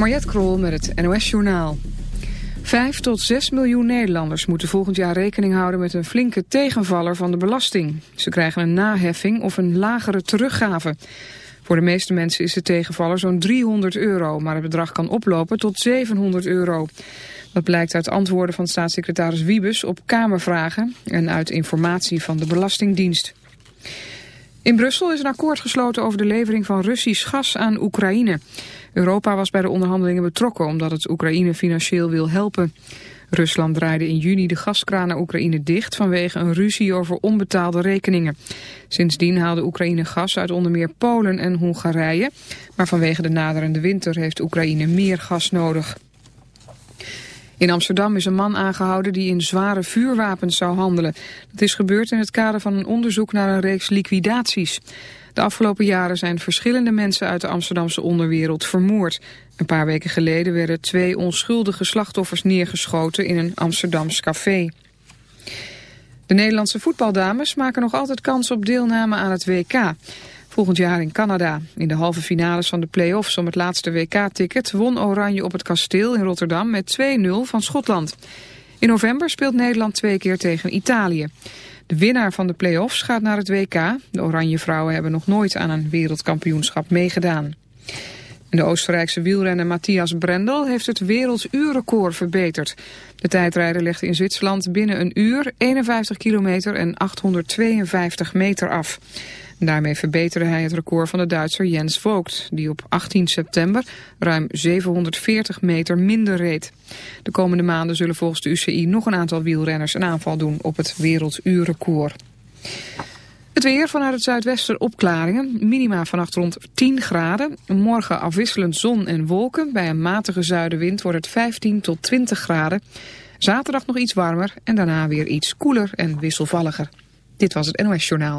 Mariette Krol met het NOS Journaal. Vijf tot zes miljoen Nederlanders moeten volgend jaar rekening houden met een flinke tegenvaller van de belasting. Ze krijgen een naheffing of een lagere teruggave. Voor de meeste mensen is de tegenvaller zo'n 300 euro, maar het bedrag kan oplopen tot 700 euro. Dat blijkt uit antwoorden van staatssecretaris Wiebes op Kamervragen en uit informatie van de Belastingdienst. In Brussel is een akkoord gesloten over de levering van Russisch gas aan Oekraïne. Europa was bij de onderhandelingen betrokken omdat het Oekraïne financieel wil helpen. Rusland draaide in juni de gaskraan naar Oekraïne dicht vanwege een ruzie over onbetaalde rekeningen. Sindsdien haalde Oekraïne gas uit onder meer Polen en Hongarije. Maar vanwege de naderende winter heeft Oekraïne meer gas nodig. In Amsterdam is een man aangehouden die in zware vuurwapens zou handelen. Dat is gebeurd in het kader van een onderzoek naar een reeks liquidaties. De afgelopen jaren zijn verschillende mensen uit de Amsterdamse onderwereld vermoord. Een paar weken geleden werden twee onschuldige slachtoffers neergeschoten in een Amsterdams café. De Nederlandse voetbaldames maken nog altijd kans op deelname aan het WK. Volgend jaar in Canada. In de halve finales van de play-offs om het laatste WK-ticket won Oranje op het kasteel in Rotterdam met 2-0 van Schotland. In november speelt Nederland twee keer tegen Italië. De winnaar van de play-offs gaat naar het WK. De Oranje vrouwen hebben nog nooit aan een wereldkampioenschap meegedaan. de Oostenrijkse wielrenner Matthias Brendel heeft het werelduurrecord verbeterd. De tijdrijder legde in Zwitserland binnen een uur 51 kilometer en 852 meter af. Daarmee verbeterde hij het record van de Duitser Jens Vogt, die op 18 september ruim 740 meter minder reed. De komende maanden zullen volgens de UCI nog een aantal wielrenners een aanval doen op het werelduurrecord. Het weer vanuit het zuidwesten opklaringen. Minima vannacht rond 10 graden. Morgen afwisselend zon en wolken. Bij een matige zuidenwind wordt het 15 tot 20 graden. Zaterdag nog iets warmer en daarna weer iets koeler en wisselvalliger. Dit was het NOS Journaal.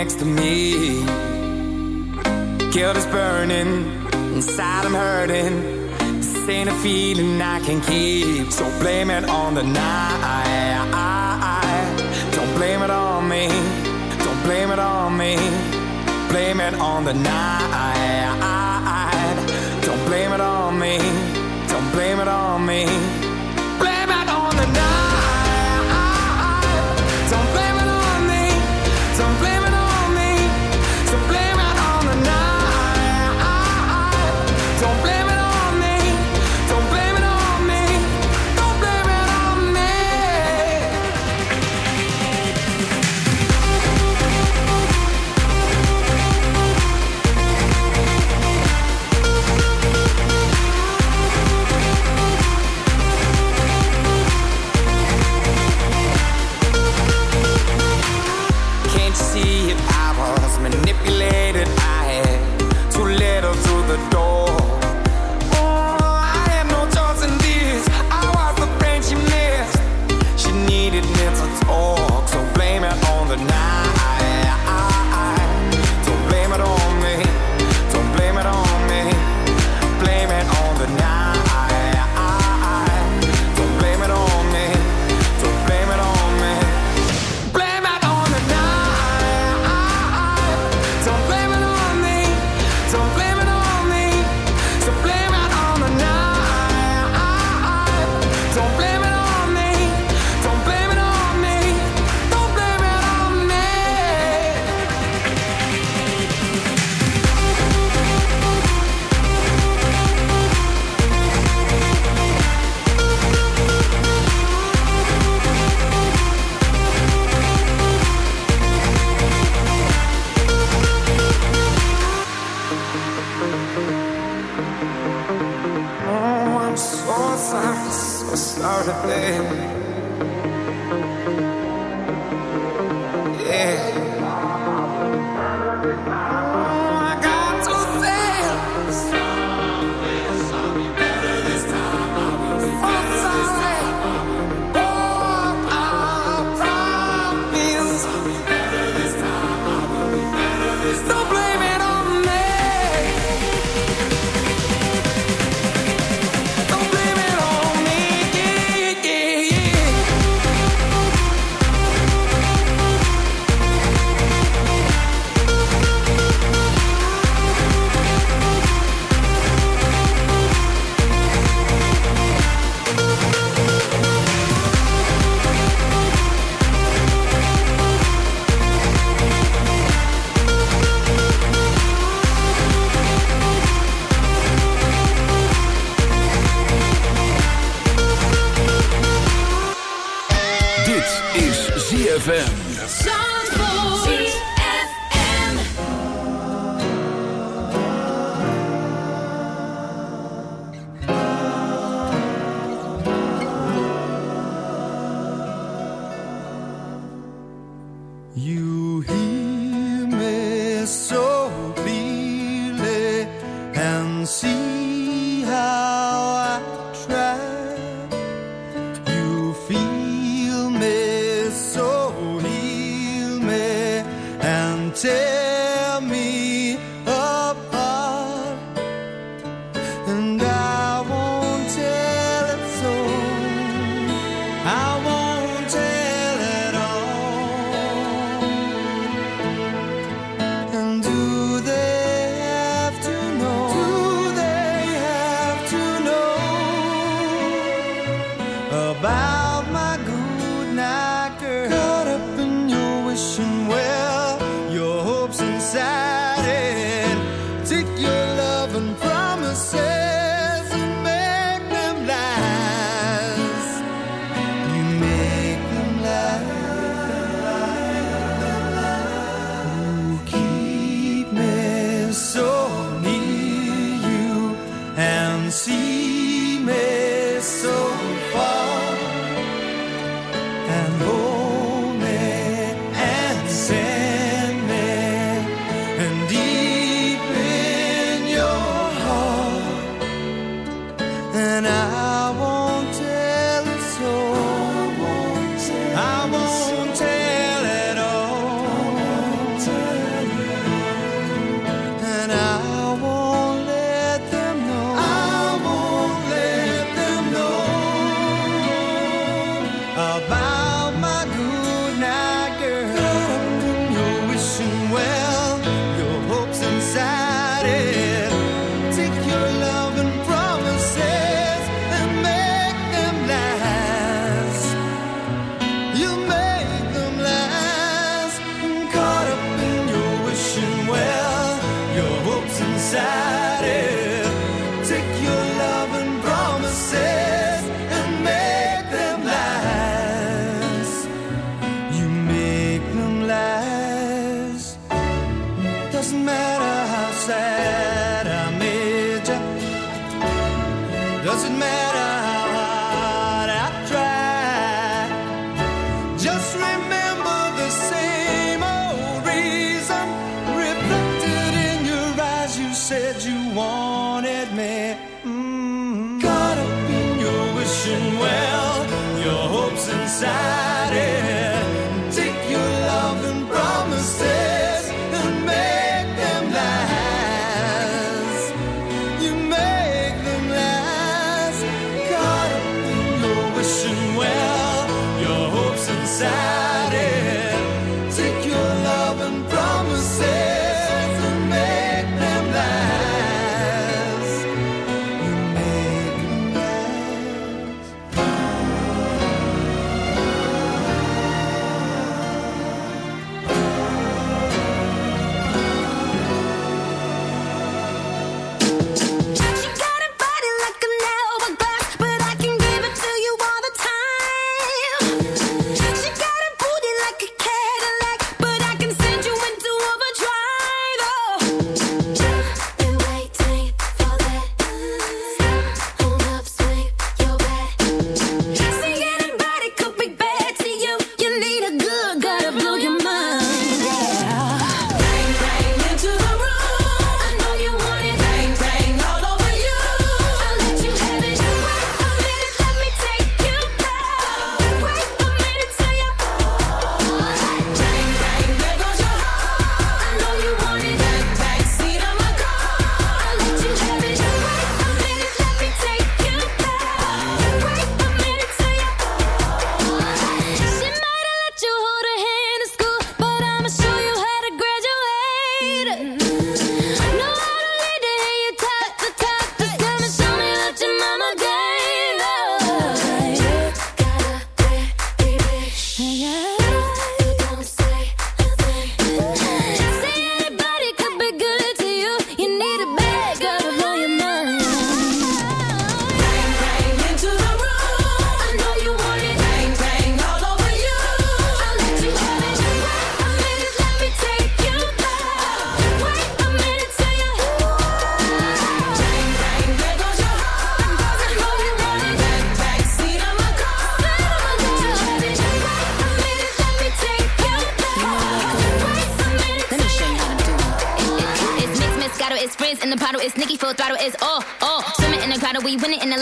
next to me. Guilt is burning, inside I'm hurting. This ain't a feeling I can keep, so blame it on the night. say.